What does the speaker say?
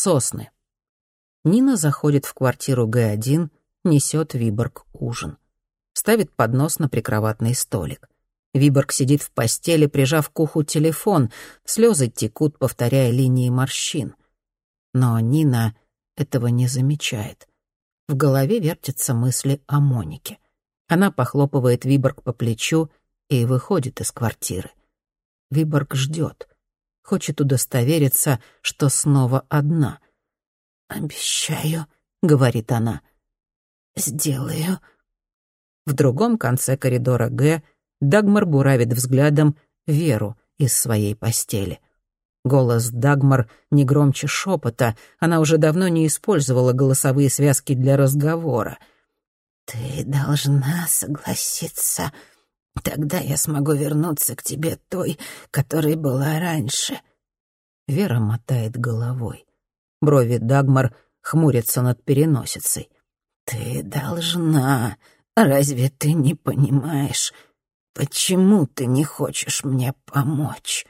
Сосны. Нина заходит в квартиру Г1, несет Виборг ужин. Ставит поднос на прикроватный столик. Виборг сидит в постели, прижав к уху телефон. Слезы текут, повторяя линии морщин. Но Нина этого не замечает. В голове вертятся мысли о Монике. Она похлопывает Виборг по плечу и выходит из квартиры. Виборг ждет, хочет удостовериться, что снова одна. «Обещаю», — говорит она, — «сделаю». В другом конце коридора Г Дагмар буравит взглядом Веру из своей постели. Голос Дагмар не громче шепота, она уже давно не использовала голосовые связки для разговора. «Ты должна согласиться Тогда я смогу вернуться к тебе той, которой была раньше». Вера мотает головой. Брови Дагмар хмурятся над переносицей. «Ты должна. Разве ты не понимаешь? Почему ты не хочешь мне помочь?»